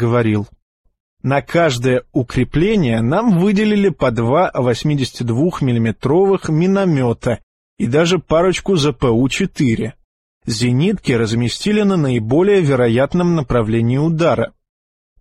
заговорил. На каждое укрепление нам выделили по два 82-миллиметровых миномета и даже парочку ЗПУ-4. Зенитки разместили на наиболее вероятном направлении удара.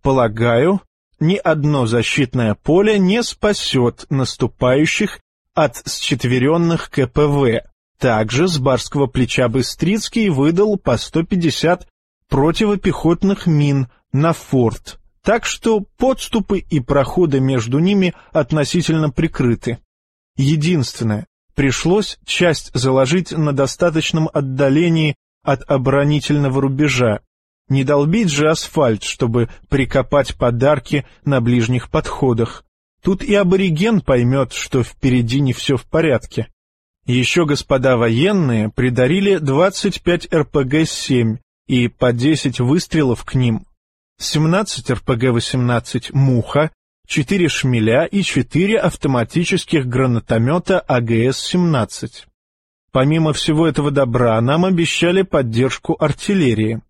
Полагаю, ни одно защитное поле не спасет наступающих от счетверенных КПВ. Также с барского плеча Быстрицкий выдал по 150 противопехотных мин на форт, так что подступы и проходы между ними относительно прикрыты. Единственное, пришлось часть заложить на достаточном отдалении от оборонительного рубежа. Не долбить же асфальт, чтобы прикопать подарки на ближних подходах. Тут и абориген поймет, что впереди не все в порядке. Еще господа военные придарили 25 РПГ-7 и по 10 выстрелов к ним, 17 РПГ-18 «Муха», 4 «Шмеля» и 4 автоматических гранатомета АГС-17. Помимо всего этого добра, нам обещали поддержку артиллерии.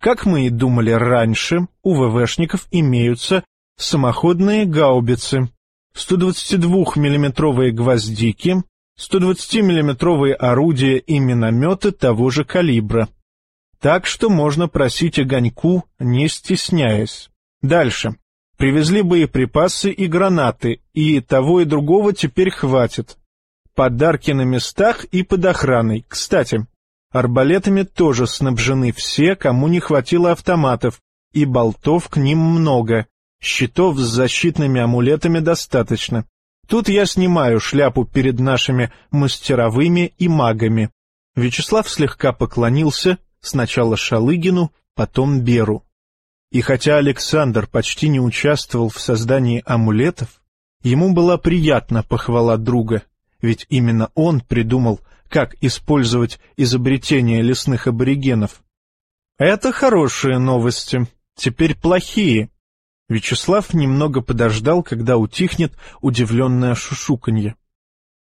Как мы и думали раньше, у ВВшников имеются самоходные гаубицы, 122 миллиметровые гвоздики, 120 миллиметровые орудия и минометы того же калибра. Так что можно просить огоньку, не стесняясь. Дальше. Привезли боеприпасы и гранаты, и того и другого теперь хватит. Подарки на местах и под охраной. Кстати, арбалетами тоже снабжены все, кому не хватило автоматов, и болтов к ним много. Щитов с защитными амулетами достаточно. Тут я снимаю шляпу перед нашими мастеровыми и магами. Вячеслав слегка поклонился, сначала Шалыгину, потом Беру. И хотя Александр почти не участвовал в создании амулетов, ему была приятна похвала друга, ведь именно он придумал, как использовать изобретения лесных аборигенов. Это хорошие новости, теперь плохие. Вячеслав немного подождал, когда утихнет удивленное шушуканье.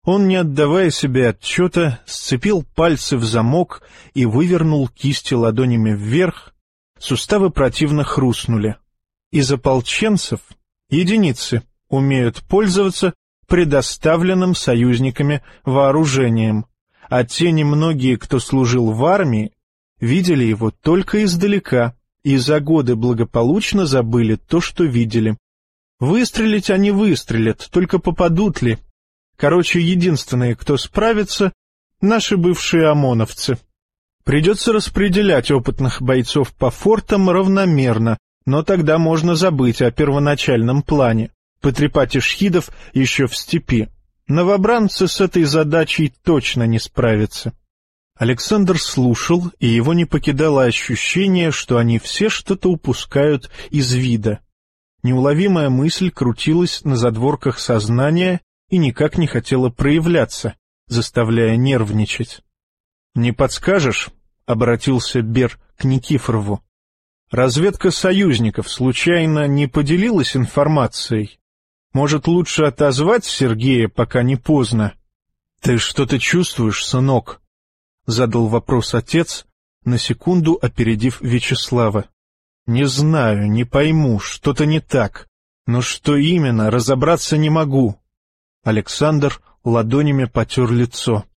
Он, не отдавая себе отчета, сцепил пальцы в замок и вывернул кисти ладонями вверх, суставы противно хрустнули. Из ополченцев единицы умеют пользоваться предоставленным союзниками вооружением, а те немногие, кто служил в армии, видели его только издалека и за годы благополучно забыли то, что видели. Выстрелить они выстрелят, только попадут ли? Короче, единственные, кто справится, наши бывшие ОМОНовцы. Придется распределять опытных бойцов по фортам равномерно, но тогда можно забыть о первоначальном плане, потрепать ишхидов еще в степи. Новобранцы с этой задачей точно не справятся. Александр слушал, и его не покидало ощущение, что они все что-то упускают из вида. Неуловимая мысль крутилась на задворках сознания и никак не хотела проявляться, заставляя нервничать. — Не подскажешь? — обратился Бер к Никифорову. — Разведка союзников случайно не поделилась информацией? Может, лучше отозвать Сергея, пока не поздно? — Ты что-то чувствуешь, сынок? — задал вопрос отец, на секунду опередив Вячеслава. — Не знаю, не пойму, что-то не так. Но что именно, разобраться не могу. Александр ладонями потер лицо. —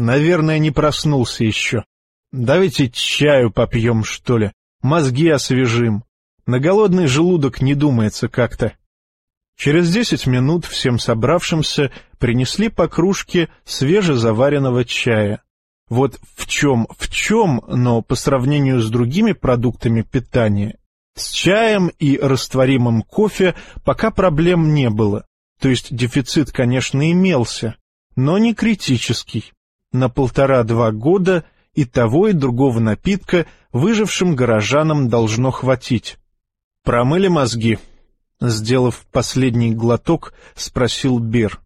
Наверное, не проснулся еще. Давайте чаю попьем, что ли, мозги освежим. На голодный желудок не думается как-то. Через десять минут всем собравшимся принесли по кружке свежезаваренного чая. Вот в чем, в чем, но по сравнению с другими продуктами питания, с чаем и растворимым кофе пока проблем не было. То есть дефицит, конечно, имелся, но не критический. На полтора-два года и того, и другого напитка выжившим горожанам должно хватить. Промыли мозги. Сделав последний глоток, спросил Бер.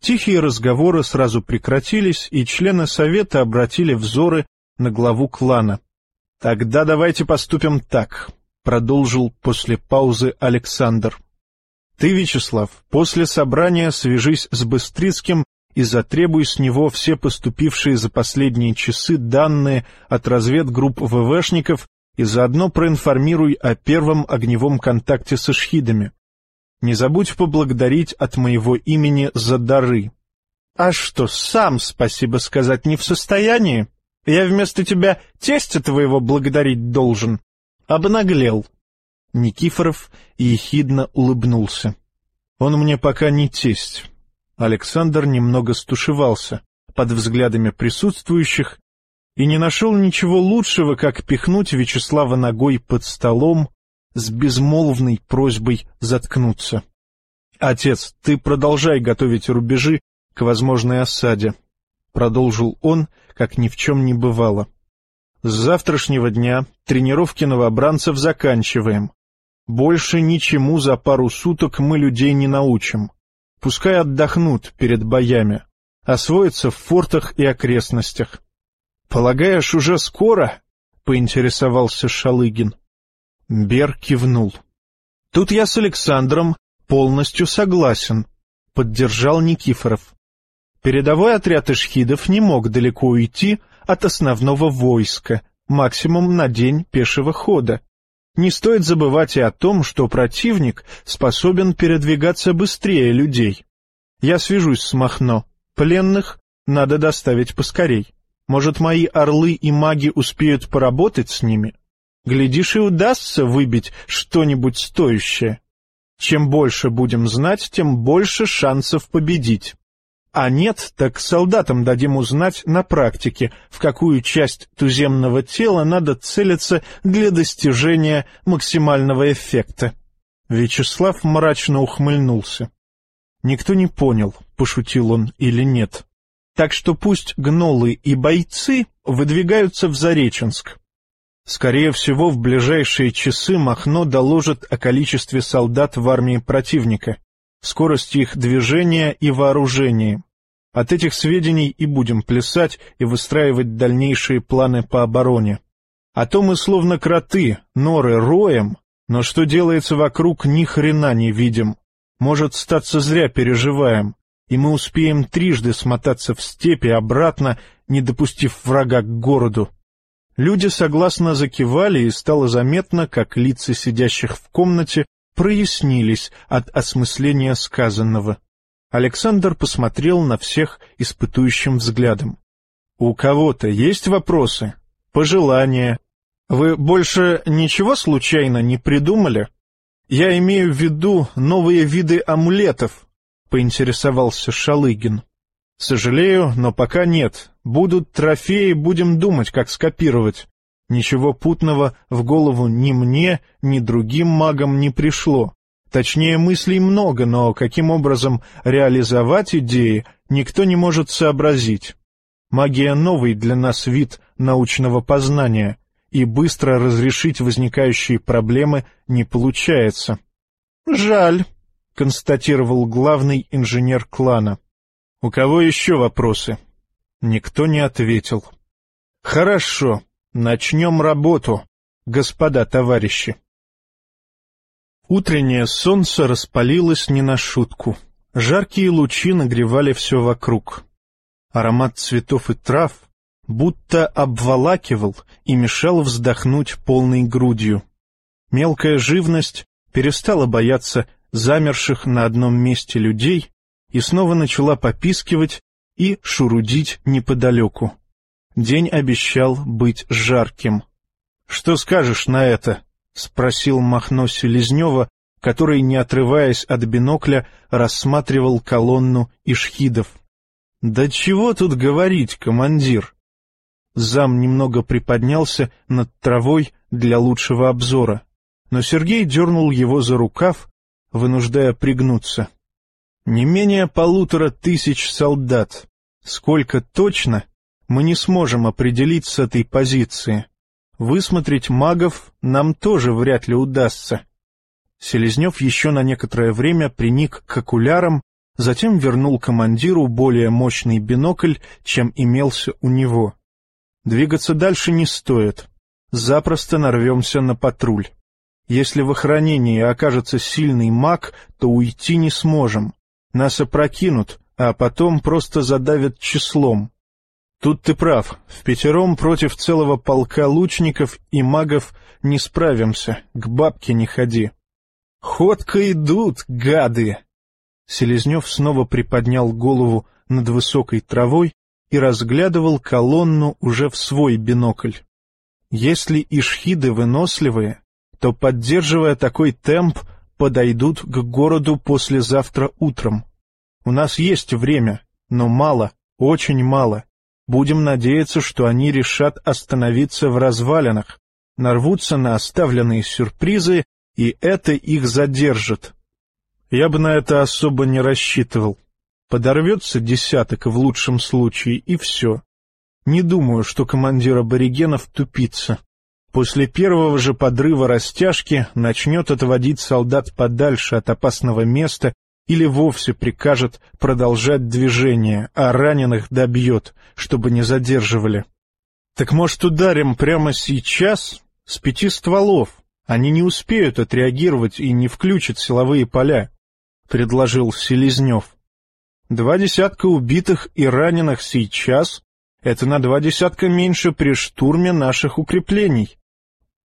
Тихие разговоры сразу прекратились, и члены совета обратили взоры на главу клана. — Тогда давайте поступим так, — продолжил после паузы Александр. — Ты, Вячеслав, после собрания свяжись с Быстрицким и затребуй с него все поступившие за последние часы данные от разведгрупп ВВшников и заодно проинформируй о первом огневом контакте со шхидами. Не забудь поблагодарить от моего имени за дары. А что, сам спасибо сказать не в состоянии? Я вместо тебя тестя твоего благодарить должен. Обнаглел. Никифоров ехидно улыбнулся. Он мне пока не тесть. Александр немного стушевался под взглядами присутствующих и не нашел ничего лучшего, как пихнуть Вячеслава ногой под столом с безмолвной просьбой заткнуться. — Отец, ты продолжай готовить рубежи к возможной осаде, — продолжил он, как ни в чем не бывало. — С завтрашнего дня тренировки новобранцев заканчиваем. Больше ничему за пару суток мы людей не научим. Пускай отдохнут перед боями, освоятся в фортах и окрестностях. — Полагаешь, уже скоро? — поинтересовался Шалыгин. Бер кивнул. — Тут я с Александром полностью согласен, — поддержал Никифоров. Передовой отряд ишхидов не мог далеко уйти от основного войска, максимум на день пешего хода. Не стоит забывать и о том, что противник способен передвигаться быстрее людей. Я свяжусь с Махно. Пленных надо доставить поскорей. Может, мои орлы и маги успеют поработать с ними? Глядишь, и удастся выбить что-нибудь стоящее. Чем больше будем знать, тем больше шансов победить. А нет, так солдатам дадим узнать на практике, в какую часть туземного тела надо целиться для достижения максимального эффекта. Вячеслав мрачно ухмыльнулся. Никто не понял, пошутил он или нет. Так что пусть гнолы и бойцы выдвигаются в Зареченск. Скорее всего, в ближайшие часы Махно доложит о количестве солдат в армии противника скорости их движения и вооружении. От этих сведений и будем плясать и выстраивать дальнейшие планы по обороне. А то мы словно кроты, норы роем, но что делается вокруг, ни хрена не видим. Может, статься зря переживаем, и мы успеем трижды смотаться в степи обратно, не допустив врага к городу. Люди согласно закивали, и стало заметно, как лица сидящих в комнате прояснились от осмысления сказанного. Александр посмотрел на всех испытующим взглядом. — У кого-то есть вопросы? Пожелания? Вы больше ничего случайно не придумали? Я имею в виду новые виды амулетов, — поинтересовался Шалыгин. — Сожалею, но пока нет. Будут трофеи, будем думать, как скопировать. Ничего путного в голову ни мне, ни другим магам не пришло. Точнее, мыслей много, но каким образом реализовать идеи, никто не может сообразить. Магия — новый для нас вид научного познания, и быстро разрешить возникающие проблемы не получается. — Жаль, — констатировал главный инженер клана. — У кого еще вопросы? Никто не ответил. — Хорошо. Начнем работу, господа товарищи. Утреннее солнце распалилось не на шутку. Жаркие лучи нагревали все вокруг. Аромат цветов и трав будто обволакивал и мешал вздохнуть полной грудью. Мелкая живность перестала бояться замерших на одном месте людей и снова начала попискивать и шурудить неподалеку. День обещал быть жарким. — Что скажешь на это? — спросил Махно Селезнева, который, не отрываясь от бинокля, рассматривал колонну ишхидов. — Да чего тут говорить, командир? Зам немного приподнялся над травой для лучшего обзора, но Сергей дернул его за рукав, вынуждая пригнуться. Не менее полутора тысяч солдат. Сколько точно, мы не сможем определить с этой позиции. Высмотреть магов нам тоже вряд ли удастся. Селезнев еще на некоторое время приник к окулярам, затем вернул командиру более мощный бинокль, чем имелся у него. Двигаться дальше не стоит. Запросто нарвемся на патруль. Если в охранении окажется сильный маг, то уйти не сможем. Нас опрокинут, а потом просто задавят числом. Тут ты прав. В пятером против целого полка лучников и магов не справимся. К бабке не ходи. Ходко идут, гады! Селезнев снова приподнял голову над высокой травой и разглядывал колонну уже в свой бинокль. Если ишхиды выносливые, то, поддерживая такой темп, подойдут к городу послезавтра утром. У нас есть время, но мало, очень мало. Будем надеяться, что они решат остановиться в развалинах, нарвутся на оставленные сюрпризы, и это их задержит. Я бы на это особо не рассчитывал. Подорвется десяток в лучшем случае, и все. Не думаю, что командир аборигенов тупится. После первого же подрыва растяжки начнет отводить солдат подальше от опасного места или вовсе прикажет продолжать движение, а раненых добьет, чтобы не задерживали. Так может, ударим прямо сейчас с пяти стволов? Они не успеют отреагировать и не включат силовые поля, — предложил Селезнев. Два десятка убитых и раненых сейчас — это на два десятка меньше при штурме наших укреплений.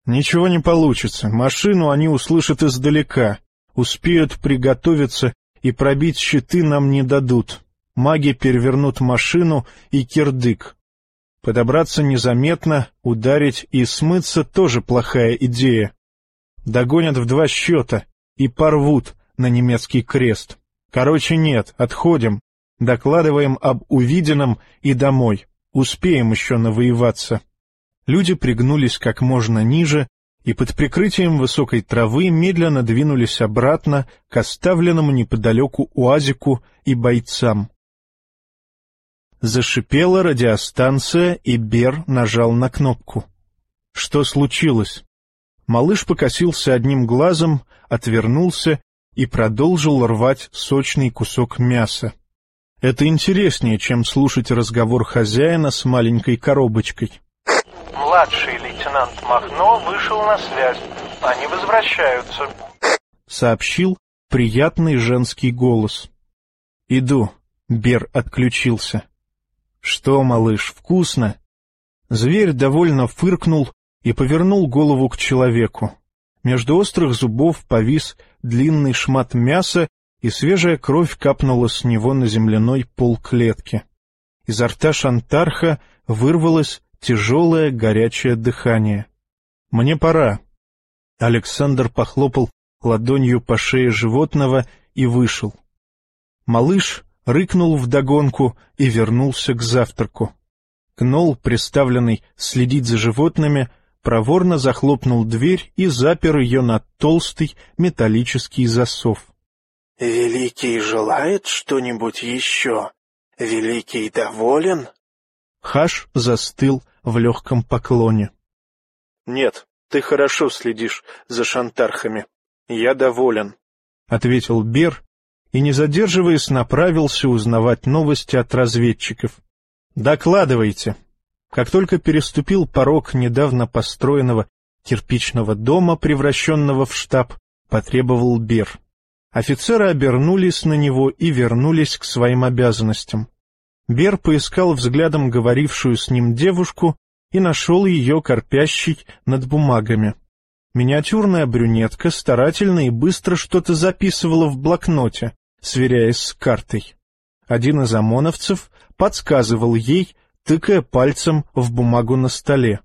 Ничего не получится, машину они услышат издалека, успеют приготовиться и пробить щиты нам не дадут. Маги перевернут машину и кирдык. Подобраться незаметно, ударить и смыться тоже плохая идея. Догонят в два счета и порвут на немецкий крест. Короче, нет, отходим. Докладываем об увиденном и домой. Успеем еще навоеваться. Люди пригнулись как можно ниже и под прикрытием высокой травы медленно двинулись обратно к оставленному неподалеку уазику и бойцам. Зашипела радиостанция, и Бер нажал на кнопку. Что случилось? Малыш покосился одним глазом, отвернулся и продолжил рвать сочный кусок мяса. Это интереснее, чем слушать разговор хозяина с маленькой коробочкой. Младший лейтенант Махно вышел на связь. Они возвращаются. Сообщил приятный женский голос. Иду. Бер отключился. Что, малыш, вкусно? Зверь довольно фыркнул и повернул голову к человеку. Между острых зубов повис длинный шмат мяса, и свежая кровь капнула с него на земляной пол клетки. Изо рта шантарха вырвалось тяжелое горячее дыхание. «Мне пора». Александр похлопал ладонью по шее животного и вышел. Малыш рыкнул вдогонку и вернулся к завтраку. Кнол, приставленный следить за животными, проворно захлопнул дверь и запер ее на толстый металлический засов. — Великий желает что-нибудь еще? Великий доволен? Хаш застыл в легком поклоне. — Нет, ты хорошо следишь за шантархами. Я доволен, — ответил Бер и, не задерживаясь, направился узнавать новости от разведчиков. — Докладывайте. — как только переступил порог недавно построенного кирпичного дома, превращенного в штаб, потребовал Бер. Офицеры обернулись на него и вернулись к своим обязанностям. Бер поискал взглядом говорившую с ним девушку и нашел ее корпящей над бумагами. Миниатюрная брюнетка старательно и быстро что-то записывала в блокноте, сверяясь с картой. Один из ОМОНовцев подсказывал ей, тыкая пальцем в бумагу на столе.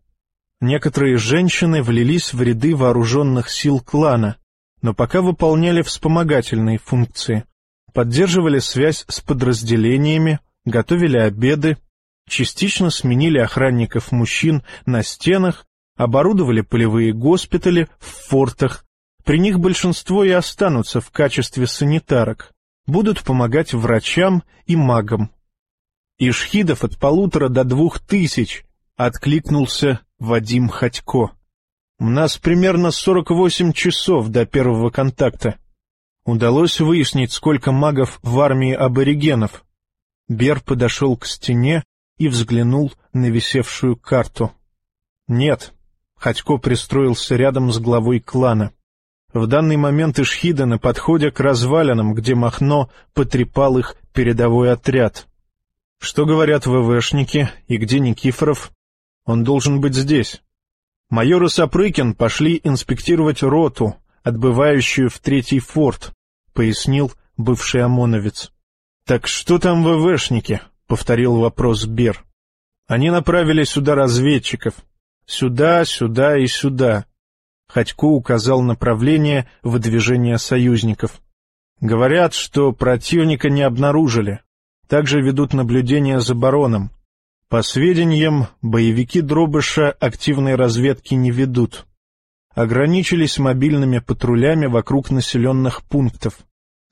Некоторые женщины влились в ряды вооруженных сил клана, но пока выполняли вспомогательные функции, поддерживали связь с подразделениями, готовили обеды, частично сменили охранников мужчин на стенах, оборудовали полевые госпитали в фортах, при них большинство и останутся в качестве санитарок, будут помогать врачам и магам. Ишхидов от полутора до двух тысяч, — откликнулся Вадим Ходько. У нас примерно сорок восемь часов до первого контакта. Удалось выяснить, сколько магов в армии аборигенов. Бер подошел к стене и взглянул на висевшую карту. Нет, Ходько пристроился рядом с главой клана. В данный момент Ишхида на подходе к развалинам, где Махно потрепал их передовой отряд. Что говорят ВВшники и где Никифоров? Он должен быть здесь. Майор и Сапрыкин пошли инспектировать роту, отбывающую в третий форт, пояснил бывший ОМОНовец. Так что там ВВшники? повторил вопрос Бер. Они направили сюда разведчиков. Сюда, сюда и сюда. Ходько указал направление выдвижения союзников. Говорят, что противника не обнаружили. Также ведут наблюдение за бароном. По сведениям, боевики Дробыша активной разведки не ведут. Ограничились мобильными патрулями вокруг населенных пунктов.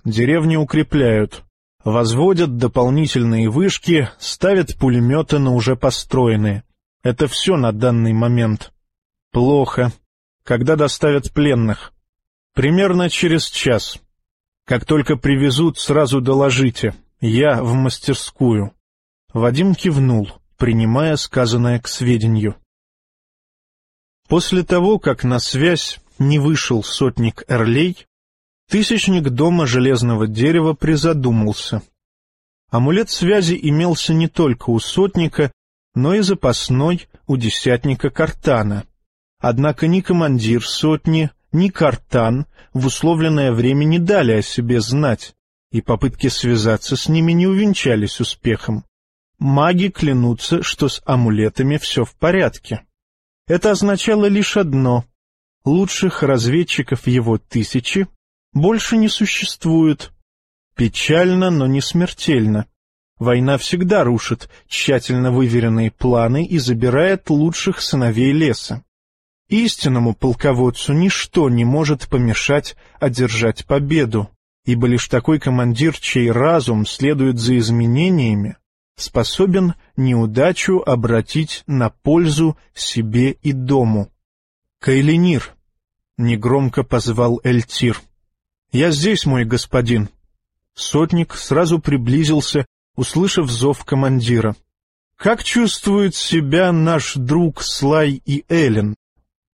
Деревни укрепляют. Возводят дополнительные вышки, ставят пулеметы на уже построенные. Это все на данный момент. Плохо. Когда доставят пленных? Примерно через час. Как только привезут, сразу доложите. Я в мастерскую. Вадим кивнул, принимая сказанное к сведению. После того, как на связь не вышел сотник Эрлей, тысячник дома железного дерева призадумался. Амулет связи имелся не только у сотника, но и запасной у десятника Картана. Однако ни командир сотни, ни Картан в условленное время не дали о себе знать, и попытки связаться с ними не увенчались успехом. Маги клянутся, что с амулетами все в порядке. Это означало лишь одно — лучших разведчиков его тысячи больше не существует. Печально, но не смертельно. Война всегда рушит тщательно выверенные планы и забирает лучших сыновей леса. Истинному полководцу ничто не может помешать одержать победу ибо лишь такой командир, чей разум следует за изменениями, способен неудачу обратить на пользу себе и дому. «Кайленир!» — негромко позвал Эльтир. «Я здесь, мой господин!» Сотник сразу приблизился, услышав зов командира. «Как чувствует себя наш друг Слай и Эллен?»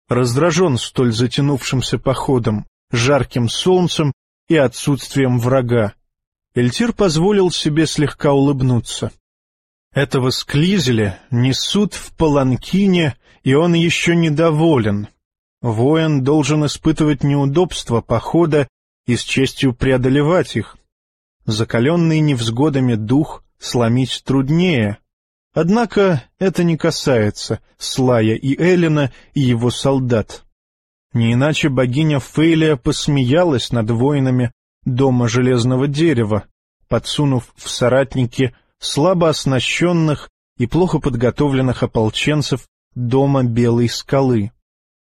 Раздражен столь затянувшимся походом, жарким солнцем и отсутствием врага. Эльтир позволил себе слегка улыбнуться. Этого склизеля несут в паланкине, и он еще недоволен. Воин должен испытывать неудобства похода и с честью преодолевать их. Закаленный невзгодами дух сломить труднее. Однако это не касается Слая и Эллина и его солдат. Не иначе богиня Фейлия посмеялась над воинами дома железного дерева, подсунув в соратники слабо оснащенных и плохо подготовленных ополченцев дома Белой скалы.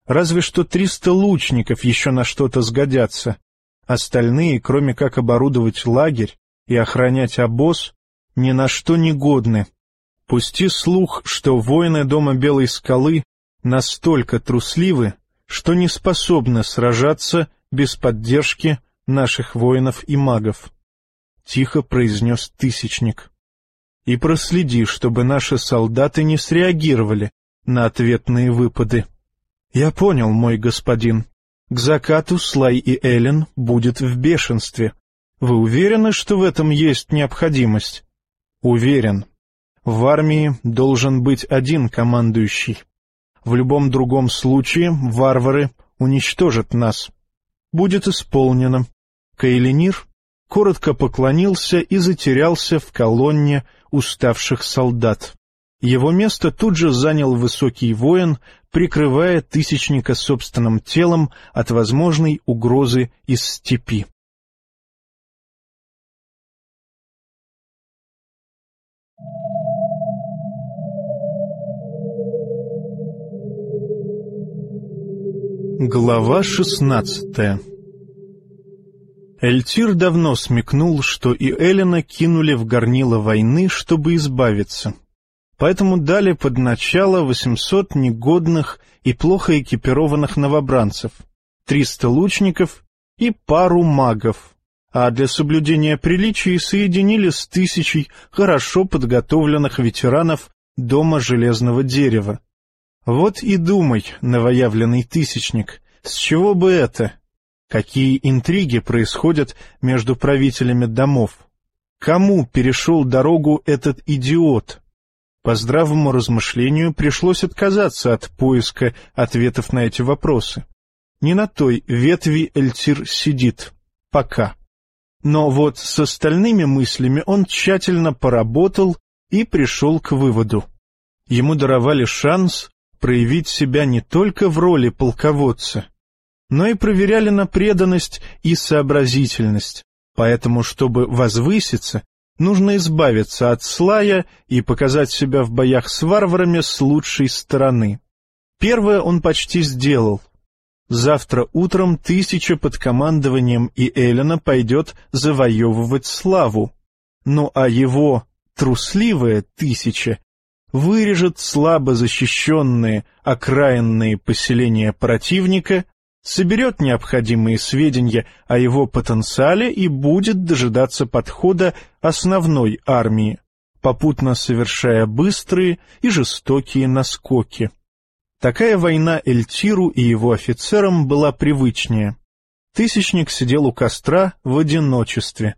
Разве что триста лучников еще на что-то сгодятся. Остальные, кроме как оборудовать лагерь и охранять обоз, ни на что не годны. Пусти слух, что воины дома Белой скалы настолько трусливы, что не способна сражаться без поддержки наших воинов и магов. Тихо произнес Тысячник. И проследи, чтобы наши солдаты не среагировали на ответные выпады. Я понял, мой господин. К закату Слай и Эллен будет в бешенстве. Вы уверены, что в этом есть необходимость? Уверен. В армии должен быть один командующий. В любом другом случае варвары уничтожат нас. Будет исполнено. Каэлинир коротко поклонился и затерялся в колонне уставших солдат. Его место тут же занял высокий воин, прикрывая тысячника собственным телом от возможной угрозы из степи. Глава шестнадцатая Эльтир давно смекнул, что и Эллина кинули в горнило войны, чтобы избавиться. Поэтому дали под начало восемьсот негодных и плохо экипированных новобранцев, триста лучников и пару магов, а для соблюдения приличий соединили с тысячей хорошо подготовленных ветеранов Дома Железного Дерева. Вот и думай, новоявленный тысячник, с чего бы это? Какие интриги происходят между правителями домов? Кому перешел дорогу этот идиот? По здравому размышлению пришлось отказаться от поиска ответов на эти вопросы. Не на той ветви Эльтир сидит. Пока. Но вот с остальными мыслями он тщательно поработал и пришел к выводу. Ему даровали шанс проявить себя не только в роли полководца, но и проверяли на преданность и сообразительность. Поэтому, чтобы возвыситься, нужно избавиться от слая и показать себя в боях с варварами с лучшей стороны. Первое он почти сделал. Завтра утром тысяча под командованием и Эллина пойдет завоевывать славу. Ну а его трусливая тысяча вырежет слабо защищенные окраинные поселения противника, соберет необходимые сведения о его потенциале и будет дожидаться подхода основной армии, попутно совершая быстрые и жестокие наскоки. Такая война Эльтиру и его офицерам была привычнее. Тысячник сидел у костра в одиночестве,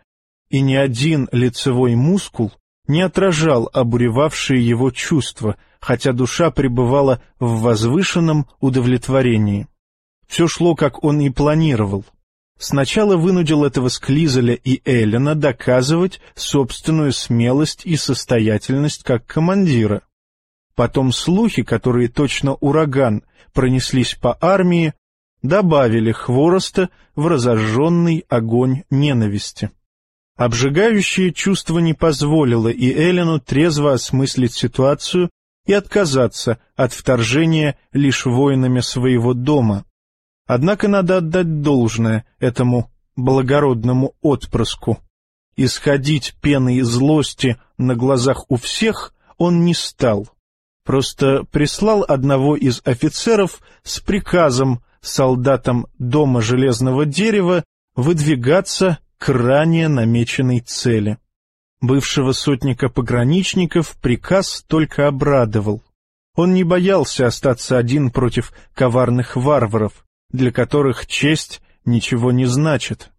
и ни один лицевой мускул не отражал обуревавшие его чувства, хотя душа пребывала в возвышенном удовлетворении. Все шло, как он и планировал. Сначала вынудил этого Склизеля и Эллена доказывать собственную смелость и состоятельность как командира. Потом слухи, которые точно ураган пронеслись по армии, добавили хвороста в разожженный огонь ненависти. Обжигающее чувство не позволило и Элену трезво осмыслить ситуацию и отказаться от вторжения лишь воинами своего дома. Однако надо отдать должное этому благородному отпрыску. Исходить пеной злости на глазах у всех он не стал. Просто прислал одного из офицеров с приказом солдатам Дома Железного Дерева выдвигаться к ранее намеченной цели. Бывшего сотника пограничников приказ только обрадовал. Он не боялся остаться один против коварных варваров, для которых честь ничего не значит.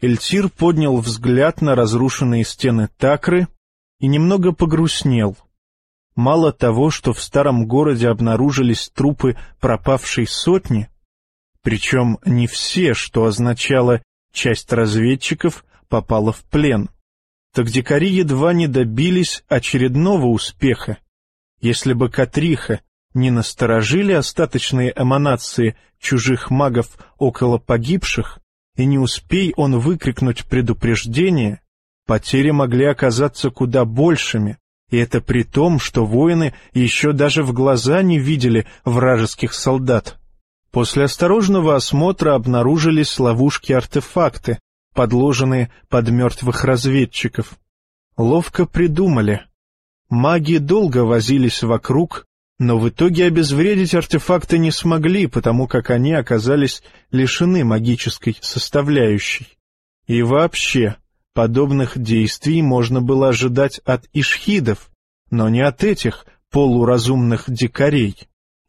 Эльтир поднял взгляд на разрушенные стены Такры и немного погрустнел. Мало того, что в старом городе обнаружились трупы пропавшей сотни, причем не все, что означало часть разведчиков попала в плен. Так дикари едва не добились очередного успеха. Если бы Катриха не насторожили остаточные эманации чужих магов около погибших, и не успей он выкрикнуть предупреждение, потери могли оказаться куда большими, и это при том, что воины еще даже в глаза не видели вражеских После осторожного осмотра обнаружились ловушки-артефакты, подложенные под мертвых разведчиков. Ловко придумали. Маги долго возились вокруг, но в итоге обезвредить артефакты не смогли, потому как они оказались лишены магической составляющей. И вообще, подобных действий можно было ожидать от ишхидов, но не от этих полуразумных дикарей.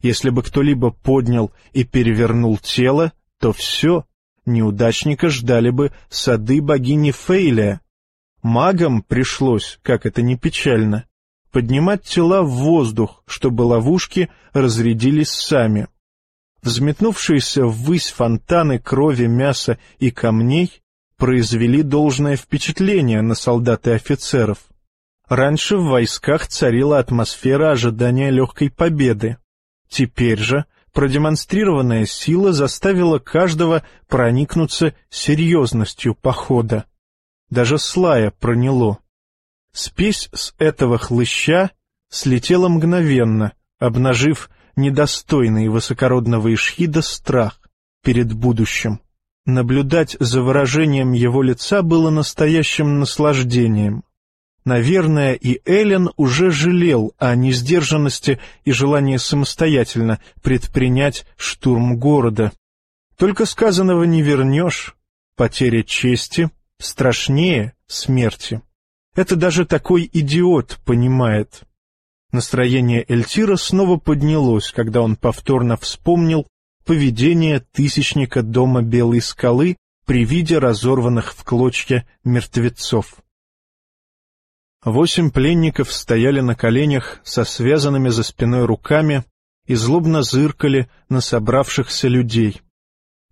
Если бы кто-либо поднял и перевернул тело, то все, неудачника ждали бы сады богини Фейлия. Магам пришлось, как это не печально, поднимать тела в воздух, чтобы ловушки разрядились сами. Взметнувшиеся ввысь фонтаны крови, мяса и камней произвели должное впечатление на солдат и офицеров. Раньше в войсках царила атмосфера ожидания легкой победы. Теперь же продемонстрированная сила заставила каждого проникнуться серьезностью похода. Даже Слая проняло. Спесь с этого хлыща слетела мгновенно, обнажив недостойный высокородного Ишхида страх перед будущим. Наблюдать за выражением его лица было настоящим наслаждением. Наверное, и Эллен уже жалел о несдержанности и желании самостоятельно предпринять штурм города. Только сказанного не вернешь. Потеря чести страшнее смерти. Это даже такой идиот понимает. Настроение Эльтира снова поднялось, когда он повторно вспомнил поведение тысячника дома Белой скалы при виде разорванных в клочья мертвецов. Восемь пленников стояли на коленях со связанными за спиной руками и злобно зыркали на собравшихся людей.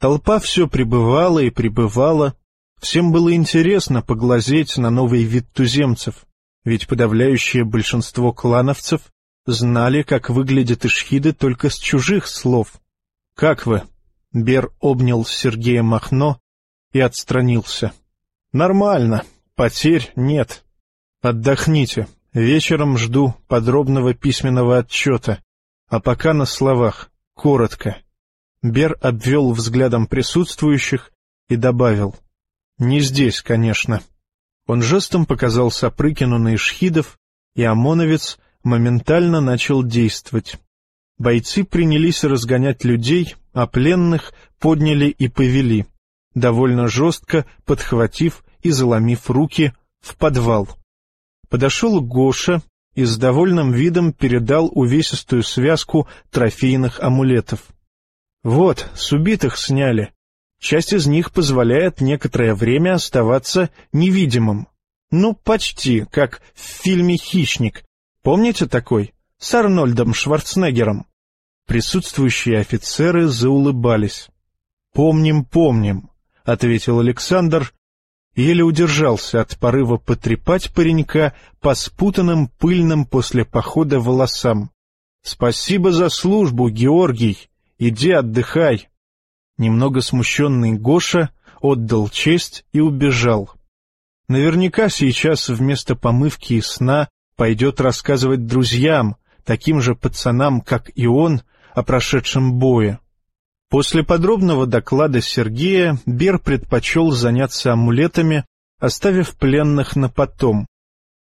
Толпа все прибывала и прибывала, всем было интересно поглазеть на новый вид туземцев, ведь подавляющее большинство клановцев знали, как выглядят ишхиды только с чужих слов. «Как вы?» — Бер обнял Сергея Махно и отстранился. «Нормально, потерь нет». Отдохните. Вечером жду подробного письменного отчета. А пока на словах. Коротко. Бер обвел взглядом присутствующих и добавил. Не здесь, конечно. Он жестом показал Сапрыкину на Ишхидов, и ОМОНовец моментально начал действовать. Бойцы принялись разгонять людей, а пленных подняли и повели, довольно жестко подхватив и заломив руки в подвал. Подошел Гоша и с довольным видом передал увесистую связку трофейных амулетов. Вот, с убитых сняли. Часть из них позволяет некоторое время оставаться невидимым. Ну, почти, как в фильме «Хищник». Помните такой? С Арнольдом Шварценеггером. Присутствующие офицеры заулыбались. «Помним, помним», — ответил Александр еле удержался от порыва потрепать паренька по спутанным пыльным после похода волосам. — Спасибо за службу, Георгий. Иди отдыхай. Немного смущенный Гоша отдал честь и убежал. Наверняка сейчас вместо помывки и сна пойдет рассказывать друзьям, таким же пацанам, как и он, о прошедшем бое. После подробного доклада Сергея Бер предпочел заняться амулетами, оставив пленных на потом.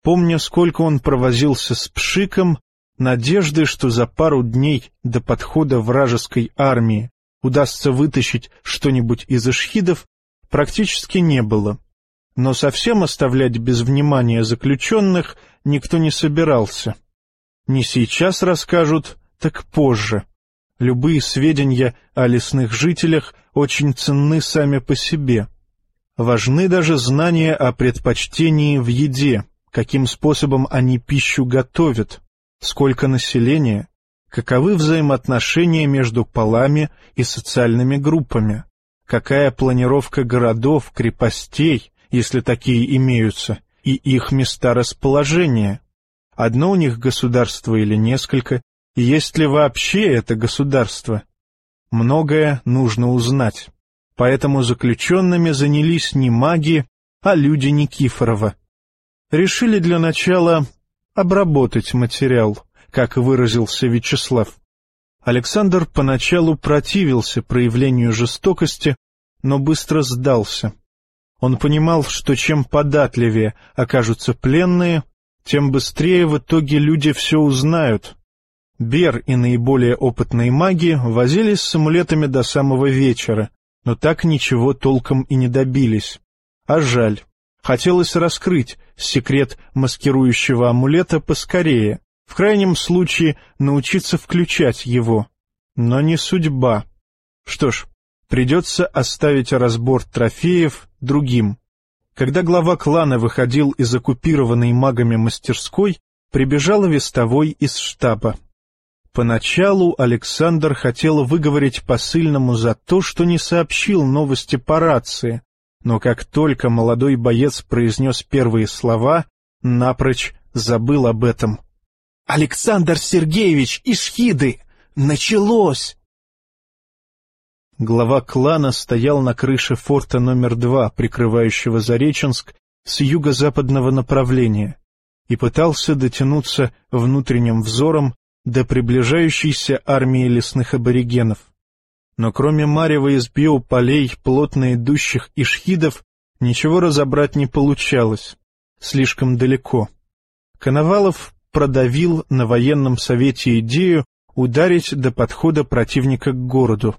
Помня, сколько он провозился с Пшиком, надежды, что за пару дней до подхода вражеской армии удастся вытащить что-нибудь из эшхидов, практически не было. Но совсем оставлять без внимания заключенных никто не собирался. Не сейчас расскажут, так позже. Любые сведения о лесных жителях очень ценны сами по себе. Важны даже знания о предпочтении в еде, каким способом они пищу готовят, сколько населения, каковы взаимоотношения между полами и социальными группами, какая планировка городов, крепостей, если такие имеются, и их места расположения. Одно у них государство или несколько, есть ли вообще это государство? Многое нужно узнать. Поэтому заключенными занялись не маги, а люди Никифорова. Решили для начала обработать материал, как выразился Вячеслав. Александр поначалу противился проявлению жестокости, но быстро сдался. Он понимал, что чем податливее окажутся пленные, тем быстрее в итоге люди все узнают, Бер и наиболее опытные маги возились с амулетами до самого вечера, но так ничего толком и не добились. А жаль. Хотелось раскрыть секрет маскирующего амулета поскорее, в крайнем случае научиться включать его. Но не судьба. Что ж, придется оставить разбор трофеев другим. Когда глава клана выходил из оккупированной магами мастерской, прибежал вестовой из штаба. Поначалу Александр хотел выговорить посыльному за то, что не сообщил новости по рации, но как только молодой боец произнес первые слова, напрочь забыл об этом. «Александр Сергеевич, Ишхиды! Началось!» Глава клана стоял на крыше форта номер два, прикрывающего Зареченск, с юго-западного направления, и пытался дотянуться внутренним взором до приближающейся армии лесных аборигенов. Но кроме марева из биополей, плотно идущих ишхидов, ничего разобрать не получалось. Слишком далеко. Коновалов продавил на военном совете идею ударить до подхода противника к городу.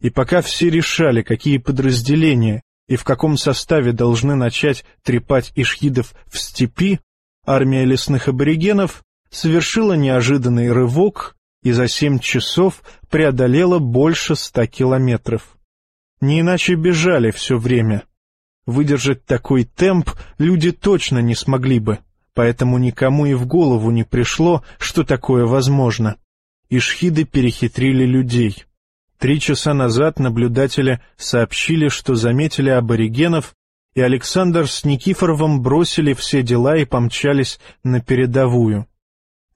И пока все решали, какие подразделения и в каком составе должны начать трепать ишхидов в степи, армия лесных аборигенов совершила неожиданный рывок и за семь часов преодолела больше ста километров. Не иначе бежали все время. Выдержать такой темп люди точно не смогли бы. Поэтому никому и в голову не пришло, что такое возможно. Ишхиды перехитрили людей. Три часа назад наблюдатели сообщили, что заметили аборигенов, и Александр с Никифоровым бросили все дела и помчались на передовую.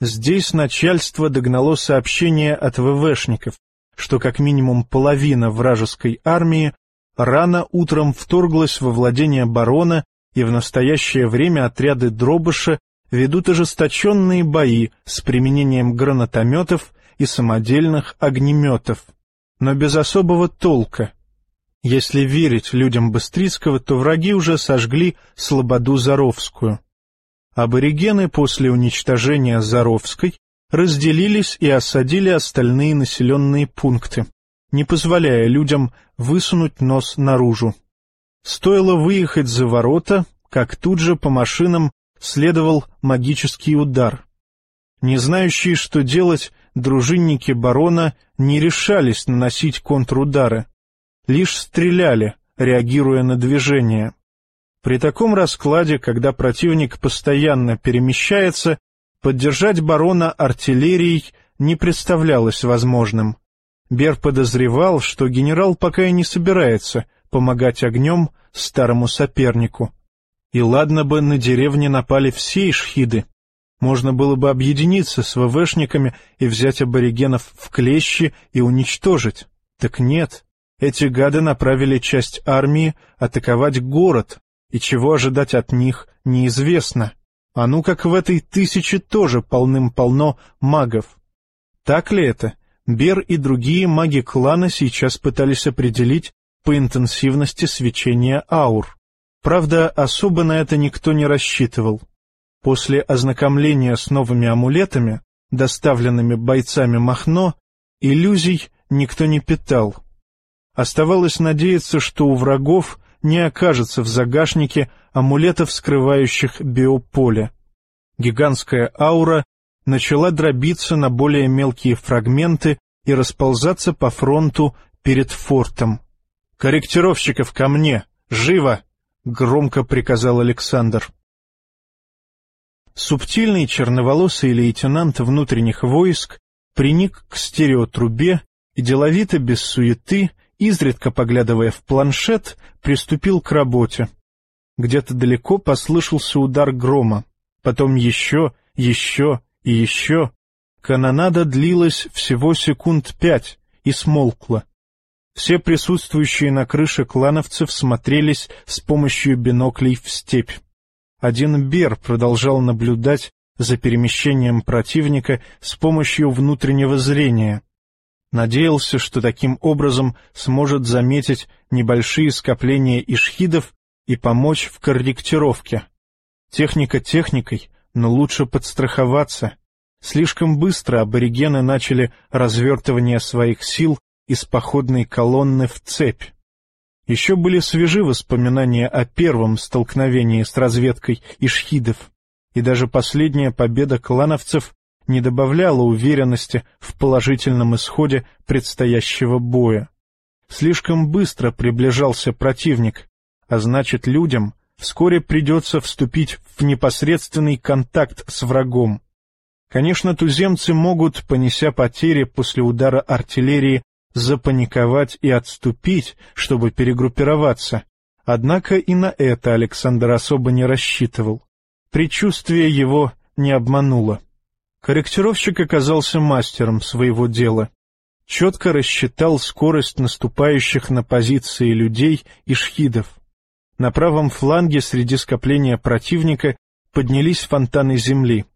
Здесь начальство догнало сообщение от ВВшников, что как минимум половина вражеской армии рано утром вторглась во владение барона, и в настоящее время отряды Дробыша ведут ожесточенные бои с применением гранатометов и самодельных огнеметов, но без особого толка. Если верить людям Быстрицкого, то враги уже сожгли Слободу Заровскую. Аборигены после уничтожения Заровской разделились и осадили остальные населенные пункты, не позволяя людям высунуть нос наружу. Стоило выехать за ворота, как тут же по машинам следовал магический удар. Не знающие, что делать, дружинники барона не решались наносить контрудары, лишь стреляли, реагируя на движение. При таком раскладе, когда противник постоянно перемещается, поддержать барона артиллерией не представлялось возможным. Бер подозревал, что генерал пока и не собирается помогать огнем старому сопернику. И ладно бы на деревне напали все ишхиды. Можно было бы объединиться с ВВшниками и взять аборигенов в клещи и уничтожить. Так нет, эти гады направили часть армии атаковать город, и чего ожидать от них, неизвестно. А ну как в этой тысяче тоже полным-полно магов. Так ли это? Бер и другие маги клана сейчас пытались определить по интенсивности свечения аур. Правда, особо на это никто не рассчитывал. После ознакомления с новыми амулетами, доставленными бойцами Махно, иллюзий никто не питал. Оставалось надеяться, что у врагов не окажется в загашнике амулетов, скрывающих биополе. Гигантская аура начала дробиться на более мелкие фрагменты и расползаться по фронту перед фортом. «Корректировщиков ко мне! Живо!» — громко приказал Александр. Субтильный черноволосый лейтенант внутренних войск приник к стереотрубе и деловито, без суеты, изредка поглядывая в планшет, приступил к работе. Где-то далеко послышался удар грома, потом еще, еще и еще. Канонада длилась всего секунд пять и смолкла. Все присутствующие на крыше клановцев смотрелись с помощью биноклей в степь. Один Бер продолжал наблюдать за перемещением противника с помощью внутреннего зрения, Надеялся, что таким образом сможет заметить небольшие скопления ишхидов и помочь в корректировке. Техника техникой, но лучше подстраховаться. Слишком быстро аборигены начали развертывание своих сил из походной колонны в цепь. Еще были свежи воспоминания о первом столкновении с разведкой ишхидов, и даже последняя победа клановцев не добавляло уверенности в положительном исходе предстоящего боя. Слишком быстро приближался противник, а значит, людям вскоре придется вступить в непосредственный контакт с врагом. Конечно, туземцы могут, понеся потери после удара артиллерии, запаниковать и отступить, чтобы перегруппироваться. Однако и на это Александр особо не рассчитывал. Предчувствие его не обмануло. Корректировщик оказался мастером своего дела. Четко рассчитал скорость наступающих на позиции людей и шхидов. На правом фланге среди скопления противника поднялись фонтаны земли.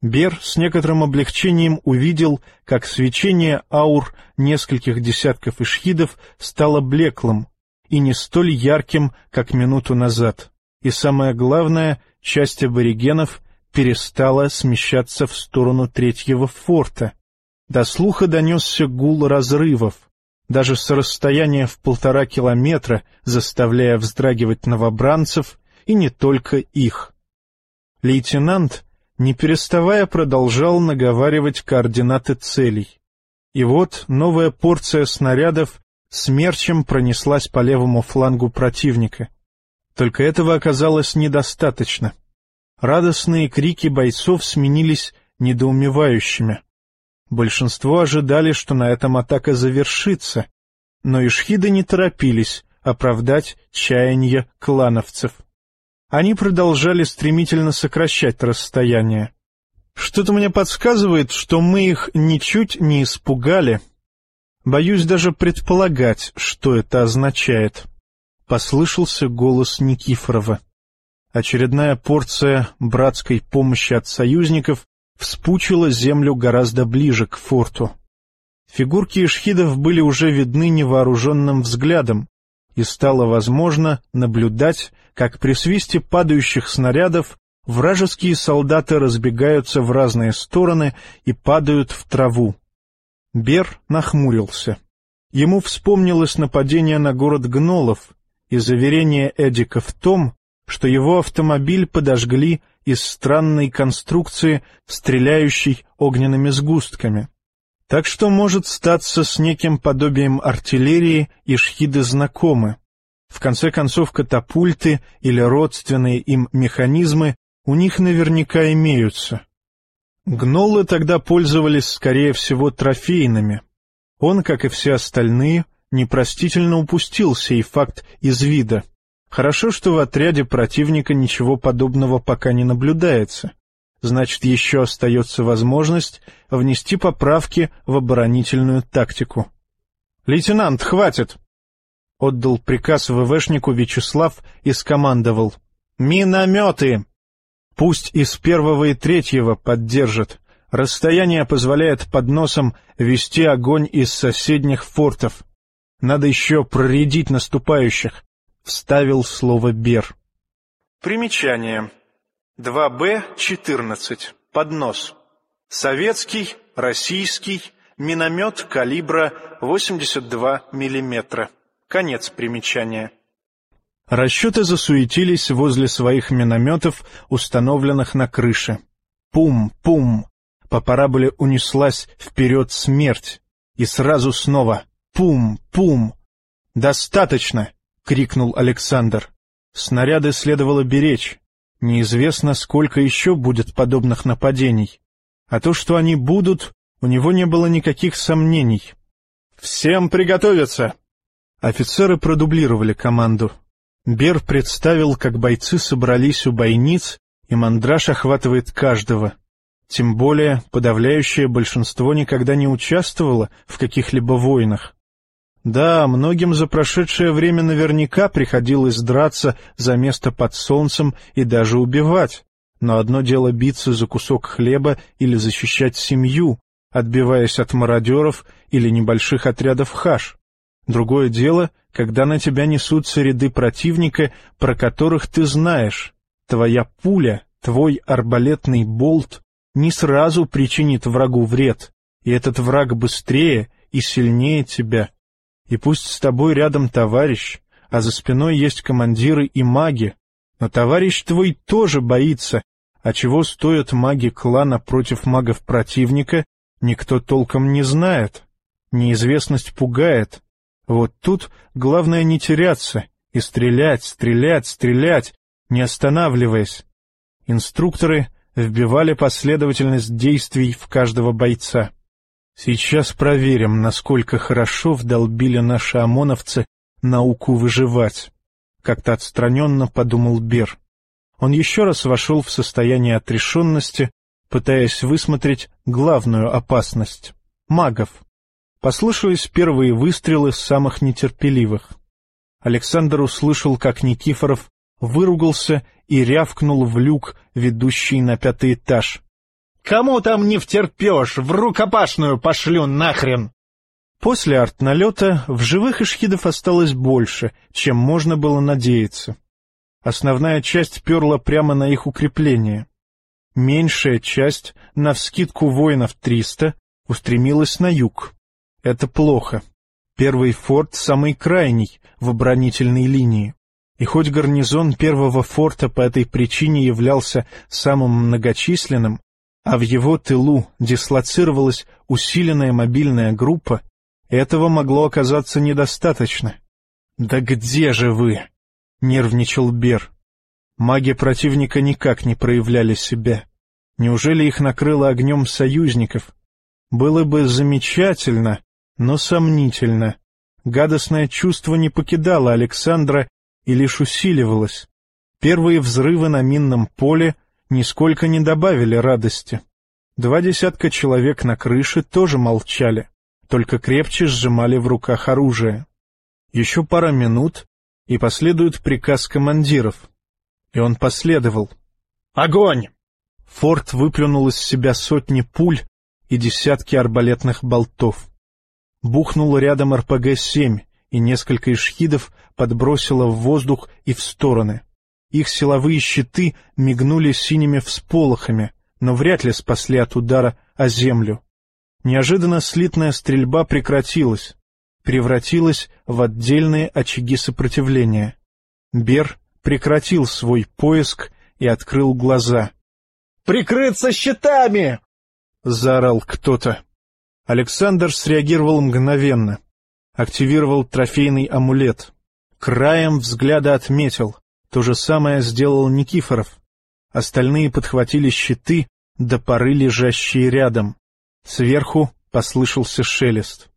Бер с некоторым облегчением увидел, как свечение аур нескольких десятков ишхидов стало блеклым и не столь ярким, как минуту назад. И самое главное, часть аборигенов перестала смещаться в сторону третьего форта. До слуха донесся гул разрывов, даже с расстояния в полтора километра, заставляя вздрагивать новобранцев, и не только их. Лейтенант, не переставая, продолжал наговаривать координаты целей. И вот новая порция снарядов смерчем пронеслась по левому флангу противника. Только этого оказалось недостаточно — Радостные крики бойцов сменились недоумевающими. Большинство ожидали, что на этом атака завершится, но ишхиды не торопились оправдать чаяние клановцев. Они продолжали стремительно сокращать расстояние. Что-то мне подсказывает, что мы их ничуть не испугали. Боюсь даже предполагать, что это означает. Послышался голос Никифорова. Очередная порция братской помощи от союзников вспучила землю гораздо ближе к форту. Фигурки ишхидов были уже видны невооруженным взглядом, и стало возможно наблюдать, как при свисте падающих снарядов вражеские солдаты разбегаются в разные стороны и падают в траву. Бер нахмурился. Ему вспомнилось нападение на город Гнолов и заверение Эдика в том, что его автомобиль подожгли из странной конструкции, стреляющей огненными сгустками. Так что может статься с неким подобием артиллерии и шхиды знакомы. В конце концов, катапульты или родственные им механизмы у них наверняка имеются. Гнолы тогда пользовались, скорее всего, трофейными. Он, как и все остальные, непростительно упустил сей факт из вида. Хорошо, что в отряде противника ничего подобного пока не наблюдается значит, еще остается возможность внести поправки в оборонительную тактику. «Лейтенант, хватит!» — отдал приказ ВВшнику Вячеслав и скомандовал. «Минометы! Пусть из первого и третьего поддержат. Расстояние позволяет под носом вести огонь из соседних фортов. Надо еще проредить наступающих», — вставил слово «Бер». Примечание. 2Б-14. Поднос. Советский, российский, миномет калибра 82 мм. Конец примечания. Расчеты засуетились возле своих минометов, установленных на крыше. Пум-пум! По параболе унеслась вперед смерть. И сразу снова пум-пум! «Достаточно!» — крикнул Александр. Снаряды следовало беречь. Неизвестно, сколько еще будет подобных нападений. А то, что они будут, у него не было никаких сомнений. «Всем приготовиться!» Офицеры продублировали команду. Бер представил, как бойцы собрались у бойниц, и мандраж охватывает каждого. Тем более подавляющее большинство никогда не участвовало в каких-либо войнах. Да, многим за прошедшее время наверняка приходилось драться за место под солнцем и даже убивать. Но одно дело биться за кусок хлеба или защищать семью, отбиваясь от мародеров или небольших отрядов хаш. Другое дело, когда на тебя несутся ряды противника, про которых ты знаешь. Твоя пуля, твой арбалетный болт не сразу причинит врагу вред, и этот враг быстрее и сильнее тебя — и пусть с тобой рядом товарищ, а за спиной есть командиры и маги, но товарищ твой тоже боится, а чего стоят маги клана против магов противника, никто толком не знает. Неизвестность пугает. Вот тут главное не теряться и стрелять, стрелять, стрелять, не останавливаясь. Инструкторы вбивали последовательность действий в каждого бойца. Сейчас проверим, насколько хорошо вдолбили наши ОМОНовцы науку выживать. Как-то отстраненно подумал Бер. Он еще раз вошел в состояние отрешенности, пытаясь высмотреть главную опасность — магов. Послышались первые выстрелы самых нетерпеливых. Александр услышал, как Никифоров выругался и рявкнул в люк, ведущий на пятый этаж. Кому там не втерпешь, в рукопашную пошлю нахрен!» После артналета в живых ишхидов осталось больше, чем можно было надеяться. Основная часть перла прямо на их укрепление. Меньшая часть, навскидку воинов триста, устремилась на юг. Это плохо. Первый форт самый крайний в оборонительной линии. И хоть гарнизон первого форта по этой причине являлся самым многочисленным, а в его тылу дислоцировалась усиленная мобильная группа, этого могло оказаться недостаточно. «Да где же вы?» — нервничал Бер. Маги противника никак не проявляли себя. Неужели их накрыло огнем союзников? Было бы замечательно, но сомнительно. Гадостное чувство не покидало Александра и лишь усиливалось. Первые взрывы на минном поле нисколько не добавили радости. Два десятка человек на крыше тоже молчали, только крепче сжимали в руках оружие. Еще пара минут, и последует приказ командиров. И он последовал. «Огонь!» Форт выплюнул из себя сотни пуль и десятки арбалетных болтов. Бухнул рядом РПГ-7, и несколько ишхидов подбросило в воздух и в стороны. Их силовые щиты мигнули синими всполохами, но вряд ли спасли от удара о землю. Неожиданно слитная стрельба прекратилась, превратилась в отдельные очаги сопротивления. Бер прекратил свой поиск и открыл глаза. «Прикрыться щитами!» — заорал кто-то. Александр среагировал мгновенно. Активировал трофейный амулет. Краем взгляда отметил. То же самое сделал Никифоров. Остальные подхватили щиты, до поры лежащие рядом. Сверху послышался шелест.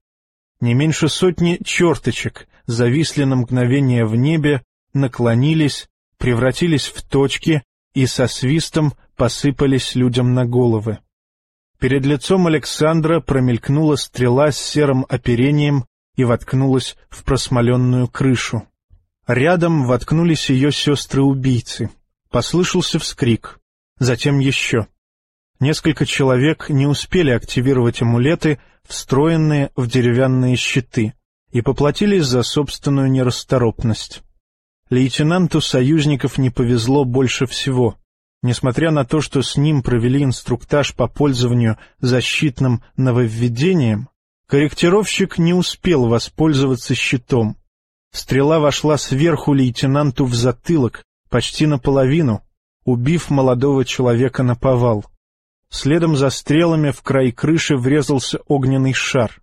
Не меньше сотни черточек зависли на мгновение в небе, наклонились, превратились в точки и со свистом посыпались людям на головы. Перед лицом Александра промелькнула стрела с серым оперением и воткнулась в просмоленную крышу. Рядом воткнулись ее сестры-убийцы. Послышался вскрик. Затем еще. Несколько человек не успели активировать амулеты, встроенные в деревянные щиты, и поплатились за собственную нерасторопность. Лейтенанту союзников не повезло больше всего. Несмотря на то, что с ним провели инструктаж по пользованию защитным нововведением, корректировщик не успел воспользоваться щитом. Стрела вошла сверху лейтенанту в затылок, почти наполовину, убив молодого человека на повал. Следом за стрелами в край крыши врезался огненный шар.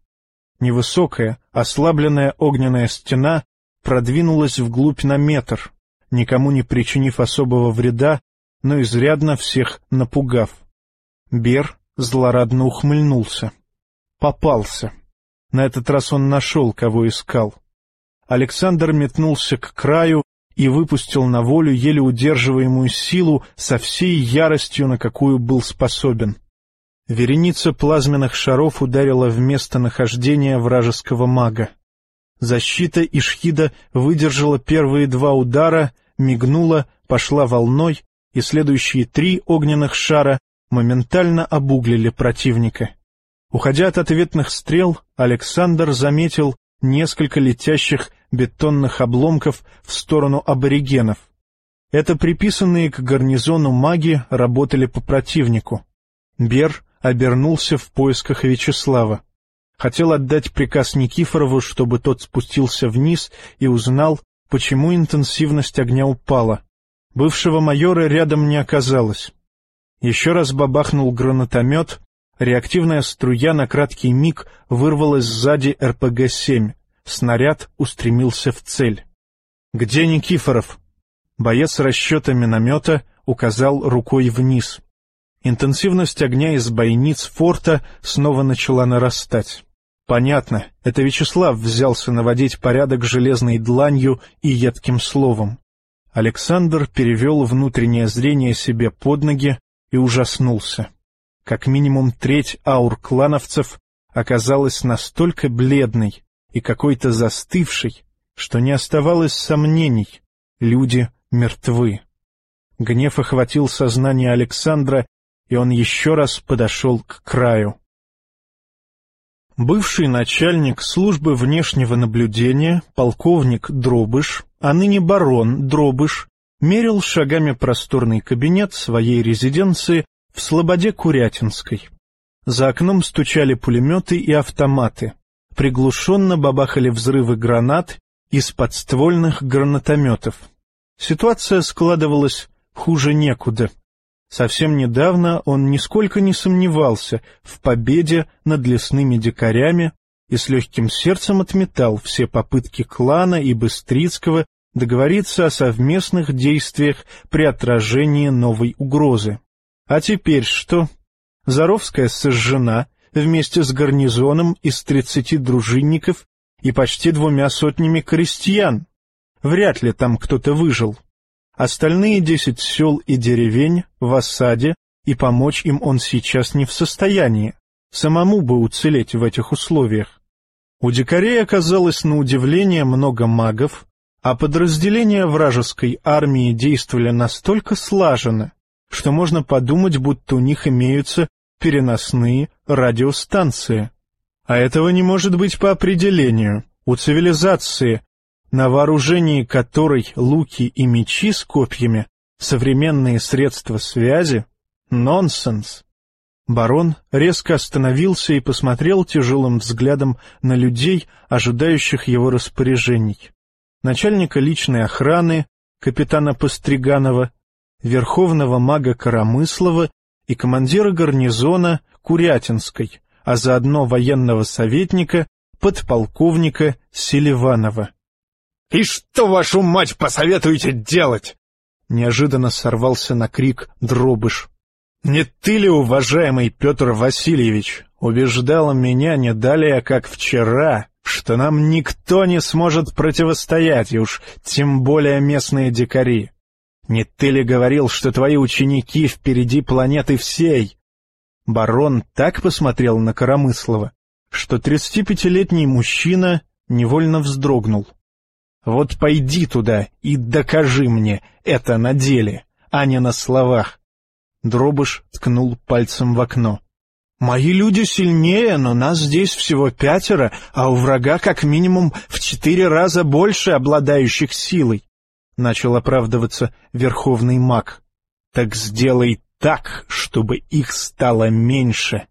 Невысокая, ослабленная огненная стена продвинулась вглубь на метр, никому не причинив особого вреда, но изрядно всех напугав. Бер злорадно ухмыльнулся. Попался. На этот раз он нашел, кого искал. Александр метнулся к краю и выпустил на волю еле удерживаемую силу со всей яростью, на какую был способен. Вереница плазменных шаров ударила в место нахождения вражеского мага. Защита Ишхида выдержала первые два удара, мигнула, пошла волной, и следующие три огненных шара моментально обуглили противника. Уходя от ответных стрел, Александр заметил несколько летящих бетонных обломков в сторону аборигенов. Это приписанные к гарнизону маги работали по противнику. Бер обернулся в поисках Вячеслава. Хотел отдать приказ Никифорову, чтобы тот спустился вниз и узнал, почему интенсивность огня упала. Бывшего майора рядом не оказалось. Еще раз бабахнул гранатомет, реактивная струя на краткий миг вырвалась сзади РПГ-7. Снаряд устремился в цель. «Где Никифоров?» Боец расчета миномета указал рукой вниз. Интенсивность огня из бойниц форта снова начала нарастать. Понятно, это Вячеслав взялся наводить порядок железной дланью и едким словом. Александр перевел внутреннее зрение себе под ноги и ужаснулся. Как минимум треть аур клановцев оказалась настолько бледной и какой-то застывшей, что не оставалось сомнений — люди мертвы. Гнев охватил сознание Александра, и он еще раз подошел к краю. Бывший начальник службы внешнего наблюдения, полковник Дробыш, а ныне барон Дробыш, мерил шагами просторный кабинет своей резиденции в Слободе Курятинской. За окном стучали пулеметы и автоматы. Приглушенно бабахали взрывы гранат из подствольных гранатометов. Ситуация складывалась хуже некуда. Совсем недавно он нисколько не сомневался в победе над лесными дикарями и с легким сердцем отметал все попытки клана и Быстрицкого договориться о совместных действиях при отражении новой угрозы. А теперь что? Заровская сожжена вместе с гарнизоном из тридцати дружинников и почти двумя сотнями крестьян. Вряд ли там кто-то выжил. Остальные десять сел и деревень в осаде, и помочь им он сейчас не в состоянии. Самому бы уцелеть в этих условиях. У дикарей оказалось на удивление много магов, а подразделения вражеской армии действовали настолько слаженно, что можно подумать, будто у них имеются переносные радиостанции. А этого не может быть по определению. У цивилизации, на вооружении которой луки и мечи с копьями, современные средства связи — нонсенс. Барон резко остановился и посмотрел тяжелым взглядом на людей, ожидающих его распоряжений. Начальника личной охраны, капитана Постриганова, верховного мага Коромыслова и командира гарнизона Курятинской, а заодно военного советника, подполковника Селиванова. — И что, вашу мать, посоветуете делать? Неожиданно сорвался на крик дробыш. — Не ты ли, уважаемый Петр Васильевич, убеждал меня не далее, как вчера, что нам никто не сможет противостоять, и уж тем более местные дикари? Не ты ли говорил, что твои ученики впереди планеты всей? Барон так посмотрел на Коромыслова, что тридцатипятилетний мужчина невольно вздрогнул. Вот пойди туда и докажи мне это на деле, а не на словах. Дробыш ткнул пальцем в окно. «Мои люди сильнее, но нас здесь всего пятеро, а у врага как минимум в четыре раза больше обладающих силой начал оправдываться верховный маг. Так сделай так, чтобы их стало меньше.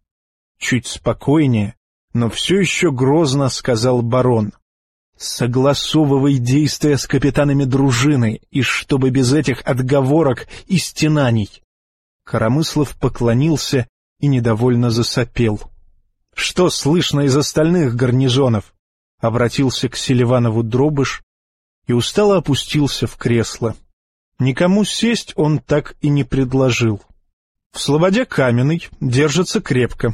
Чуть спокойнее, но все еще грозно сказал барон. Согласовывай действия с капитанами дружины, и чтобы без этих отговорок и стенаний. Коромыслов поклонился и недовольно засопел. — Что слышно из остальных гарнизонов? — обратился к Селиванову Дробыш, и устало опустился в кресло. Никому сесть он так и не предложил. В Слободе Каменный держится крепко.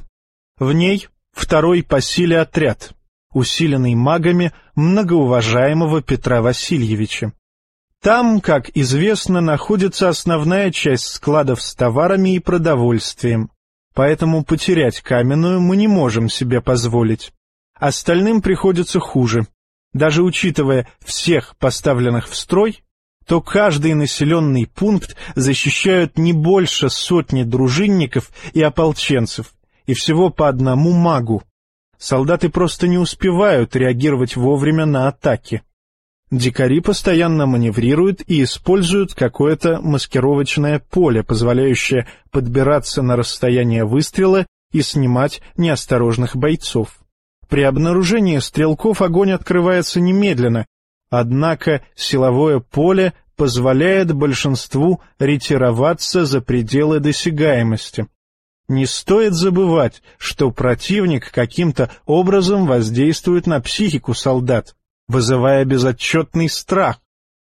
В ней второй по силе отряд, усиленный магами многоуважаемого Петра Васильевича. Там, как известно, находится основная часть складов с товарами и продовольствием, поэтому потерять каменную мы не можем себе позволить. Остальным приходится хуже. Даже учитывая всех поставленных в строй, то каждый населенный пункт защищают не больше сотни дружинников и ополченцев, и всего по одному магу. Солдаты просто не успевают реагировать вовремя на атаки. Дикари постоянно маневрируют и используют какое-то маскировочное поле, позволяющее подбираться на расстояние выстрела и снимать неосторожных бойцов. При обнаружении стрелков огонь открывается немедленно, однако силовое поле позволяет большинству ретироваться за пределы досягаемости. Не стоит забывать, что противник каким-то образом воздействует на психику солдат, вызывая безотчетный страх,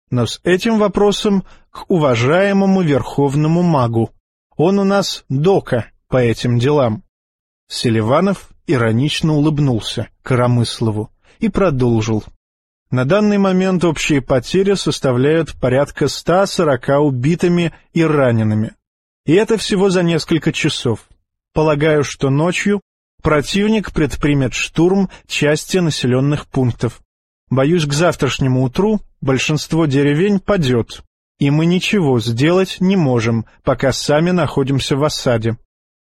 но с этим вопросом к уважаемому верховному магу. Он у нас дока по этим делам. Селиванов иронично улыбнулся Коромыслову и продолжил. На данный момент общие потери составляют порядка 140 убитыми и ранеными. И это всего за несколько часов. Полагаю, что ночью противник предпримет штурм части населенных пунктов. Боюсь, к завтрашнему утру большинство деревень падет, и мы ничего сделать не можем, пока сами находимся в осаде.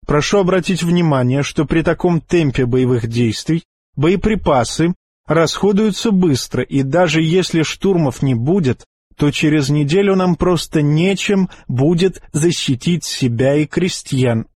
Прошу обратить внимание, что при таком темпе боевых действий боеприпасы расходуются быстро, и даже если штурмов не будет, то через неделю нам просто нечем будет защитить себя и крестьян.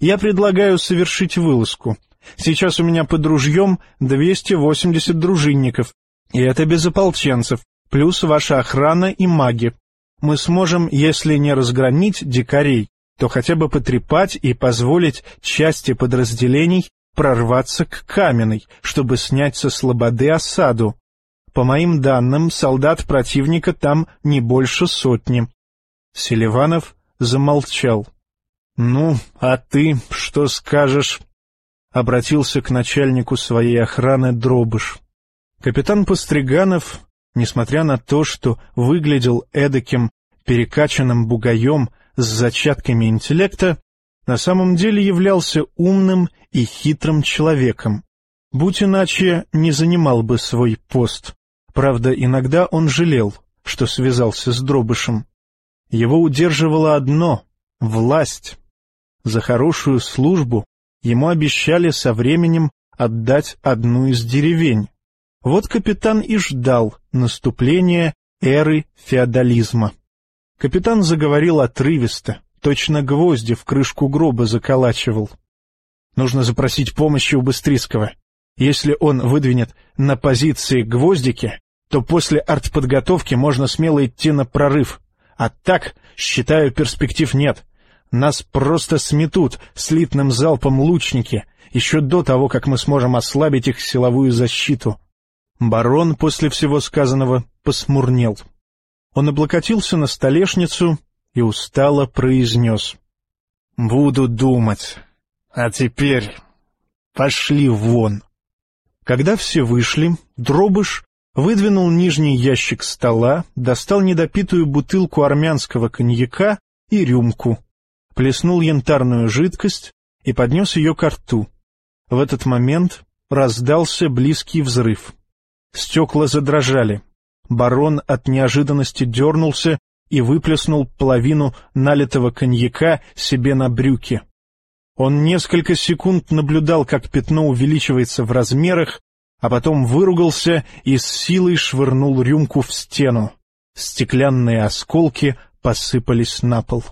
Я предлагаю совершить вылазку. Сейчас у меня под ружьем 280 дружинников, и это без ополченцев, плюс ваша охрана и маги. Мы сможем, если не разгромить дикарей, то хотя бы потрепать и позволить части подразделений прорваться к Каменной, чтобы снять со слободы осаду. По моим данным, солдат противника там не больше сотни. Селиванов замолчал. — Ну, а ты что скажешь? — обратился к начальнику своей охраны Дробыш. Капитан Постриганов, несмотря на то, что выглядел эдаким перекачанным бугаем с зачатками интеллекта, на самом деле являлся умным и хитрым человеком. Будь иначе, не занимал бы свой пост. Правда, иногда он жалел, что связался с Дробышем. Его удерживало одно — власть. За хорошую службу ему обещали со временем отдать одну из деревень. Вот капитан и ждал наступления эры феодализма. Капитан заговорил отрывисто, точно гвозди в крышку гроба заколачивал. Нужно запросить помощи у Быстрицкого. Если он выдвинет на позиции гвоздики, то после артподготовки можно смело идти на прорыв. А так, считаю, перспектив нет. Нас просто сметут слитным залпом лучники, еще до того, как мы сможем ослабить их силовую защиту. Барон после всего сказанного посмурнел. Он облокотился на столешницу и устало произнес. — Буду думать. А теперь пошли вон. Когда все вышли, Дробыш выдвинул нижний ящик стола, достал недопитую бутылку армянского коньяка и рюмку, плеснул янтарную жидкость и поднес ее ко рту. В этот момент раздался близкий взрыв. Стекла задрожали. Барон от неожиданности дернулся и выплеснул половину налитого коньяка себе на брюки. Он несколько секунд наблюдал, как пятно увеличивается в размерах, а потом выругался и с силой швырнул рюмку в стену. Стеклянные осколки посыпались на пол.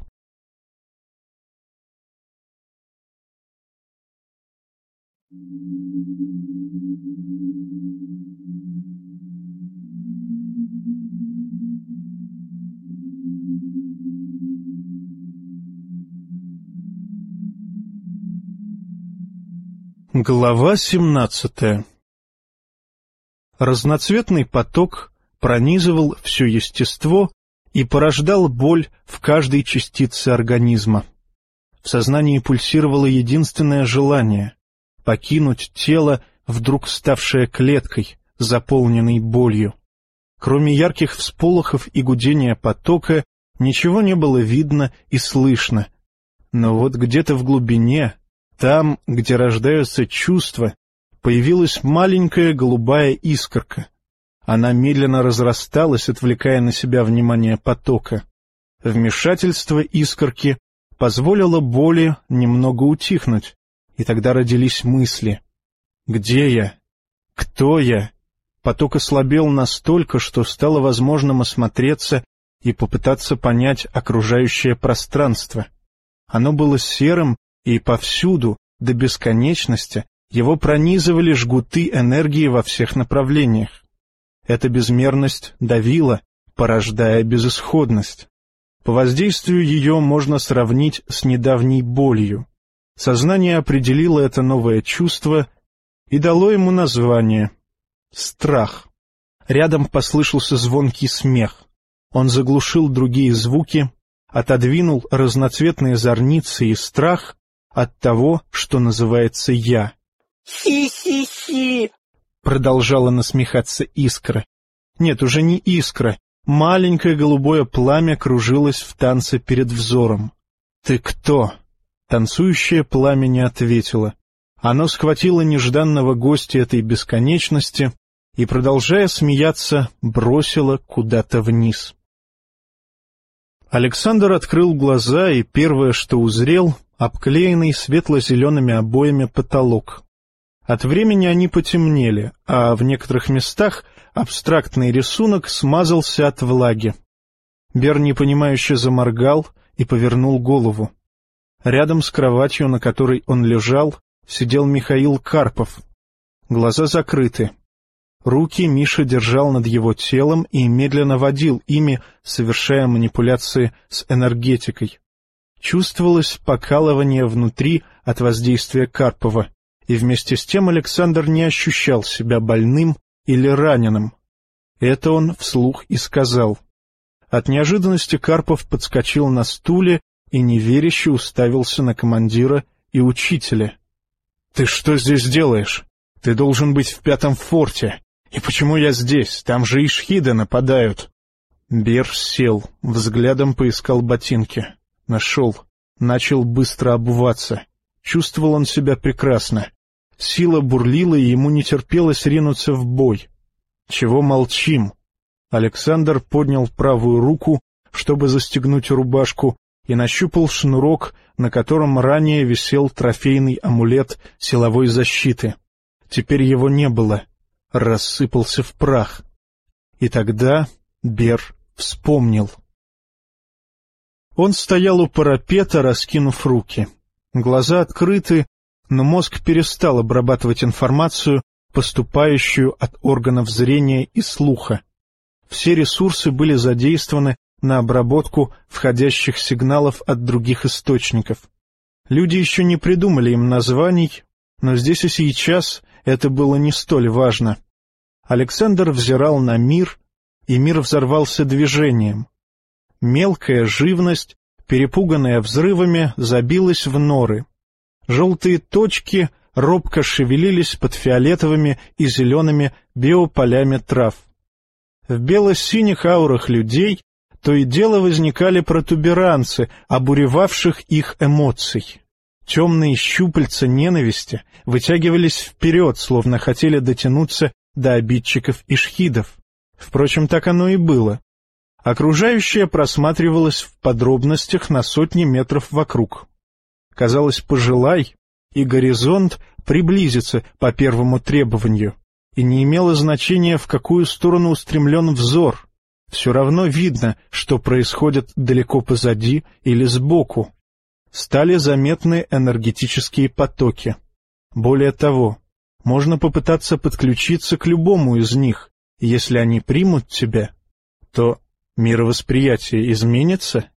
Глава семнадцатая Разноцветный поток пронизывал все естество и порождал боль в каждой частице организма. В сознании пульсировало единственное желание — покинуть тело, вдруг ставшее клеткой, заполненной болью. Кроме ярких всполохов и гудения потока, ничего не было видно и слышно. Но вот где-то в глубине там, где рождаются чувства, появилась маленькая голубая искорка. Она медленно разрасталась, отвлекая на себя внимание потока. Вмешательство искорки позволило боли немного утихнуть, и тогда родились мысли. «Где я? Кто я?» Поток ослабел настолько, что стало возможным осмотреться и попытаться понять окружающее пространство. Оно было серым и повсюду, до бесконечности, его пронизывали жгуты энергии во всех направлениях. Эта безмерность давила, порождая безысходность. По воздействию ее можно сравнить с недавней болью. Сознание определило это новое чувство и дало ему название — страх. Рядом послышался звонкий смех. Он заглушил другие звуки, отодвинул разноцветные зорницы и страх от того, что называется «я». «Хи-хи-хи!» — продолжала насмехаться искра. Нет, уже не искра. Маленькое голубое пламя кружилось в танце перед взором. «Ты кто?» Танцующее пламя не ответило. Оно схватило нежданного гостя этой бесконечности и, продолжая смеяться, бросило куда-то вниз. Александр открыл глаза, и первое, что узрел, обклеенный светло-зелеными обоями потолок. От времени они потемнели, а в некоторых местах абстрактный рисунок смазался от влаги. Бер непонимающе заморгал и повернул голову. Рядом с кроватью, на которой он лежал, сидел Михаил Карпов. Глаза закрыты. Руки Миша держал над его телом и медленно водил ими, совершая манипуляции с энергетикой. Чувствовалось покалывание внутри от воздействия Карпова, и вместе с тем Александр не ощущал себя больным или раненым. Это он вслух и сказал. От неожиданности Карпов подскочил на стуле и неверяще уставился на командира и учителя. — Ты что здесь делаешь? Ты должен быть в пятом форте. И почему я здесь? Там же ишхиды нападают. Бер сел, взглядом поискал ботинки. Нашел. Начал быстро обуваться. Чувствовал он себя прекрасно. Сила бурлила, и ему не терпелось ринуться в бой. «Чего молчим?» Александр поднял правую руку, чтобы застегнуть рубашку, и нащупал шнурок, на котором ранее висел трофейный амулет силовой защиты. Теперь его не было, рассыпался в прах. И тогда Бер вспомнил. Он стоял у парапета, раскинув руки. Глаза открыты, но мозг перестал обрабатывать информацию, поступающую от органов зрения и слуха. Все ресурсы были задействованы на обработку входящих сигналов от других источников. Люди еще не придумали им названий, но здесь и сейчас это было не столь важно. Александр взирал на мир, и мир взорвался движением. Мелкая живность, перепуганная взрывами, забилась в норы. Желтые точки робко шевелились под фиолетовыми и зелеными биополями трав. В бело-синих аурах людей то и дело возникали протуберанцы, обуревавших их эмоций. Темные щупальца ненависти вытягивались вперед, словно хотели дотянуться до обидчиков и шхидов. Впрочем, так оно и было. Окружающее просматривалось в подробностях на сотни метров вокруг. Казалось, пожелай, и горизонт приблизится по первому требованию, и не имело значения, в какую сторону устремлен взор. Все равно видно, что происходит далеко позади или сбоку. Стали заметны энергетические потоки. Более того, можно попытаться подключиться к любому из них. Если они примут тебя, то мировосприятие изменится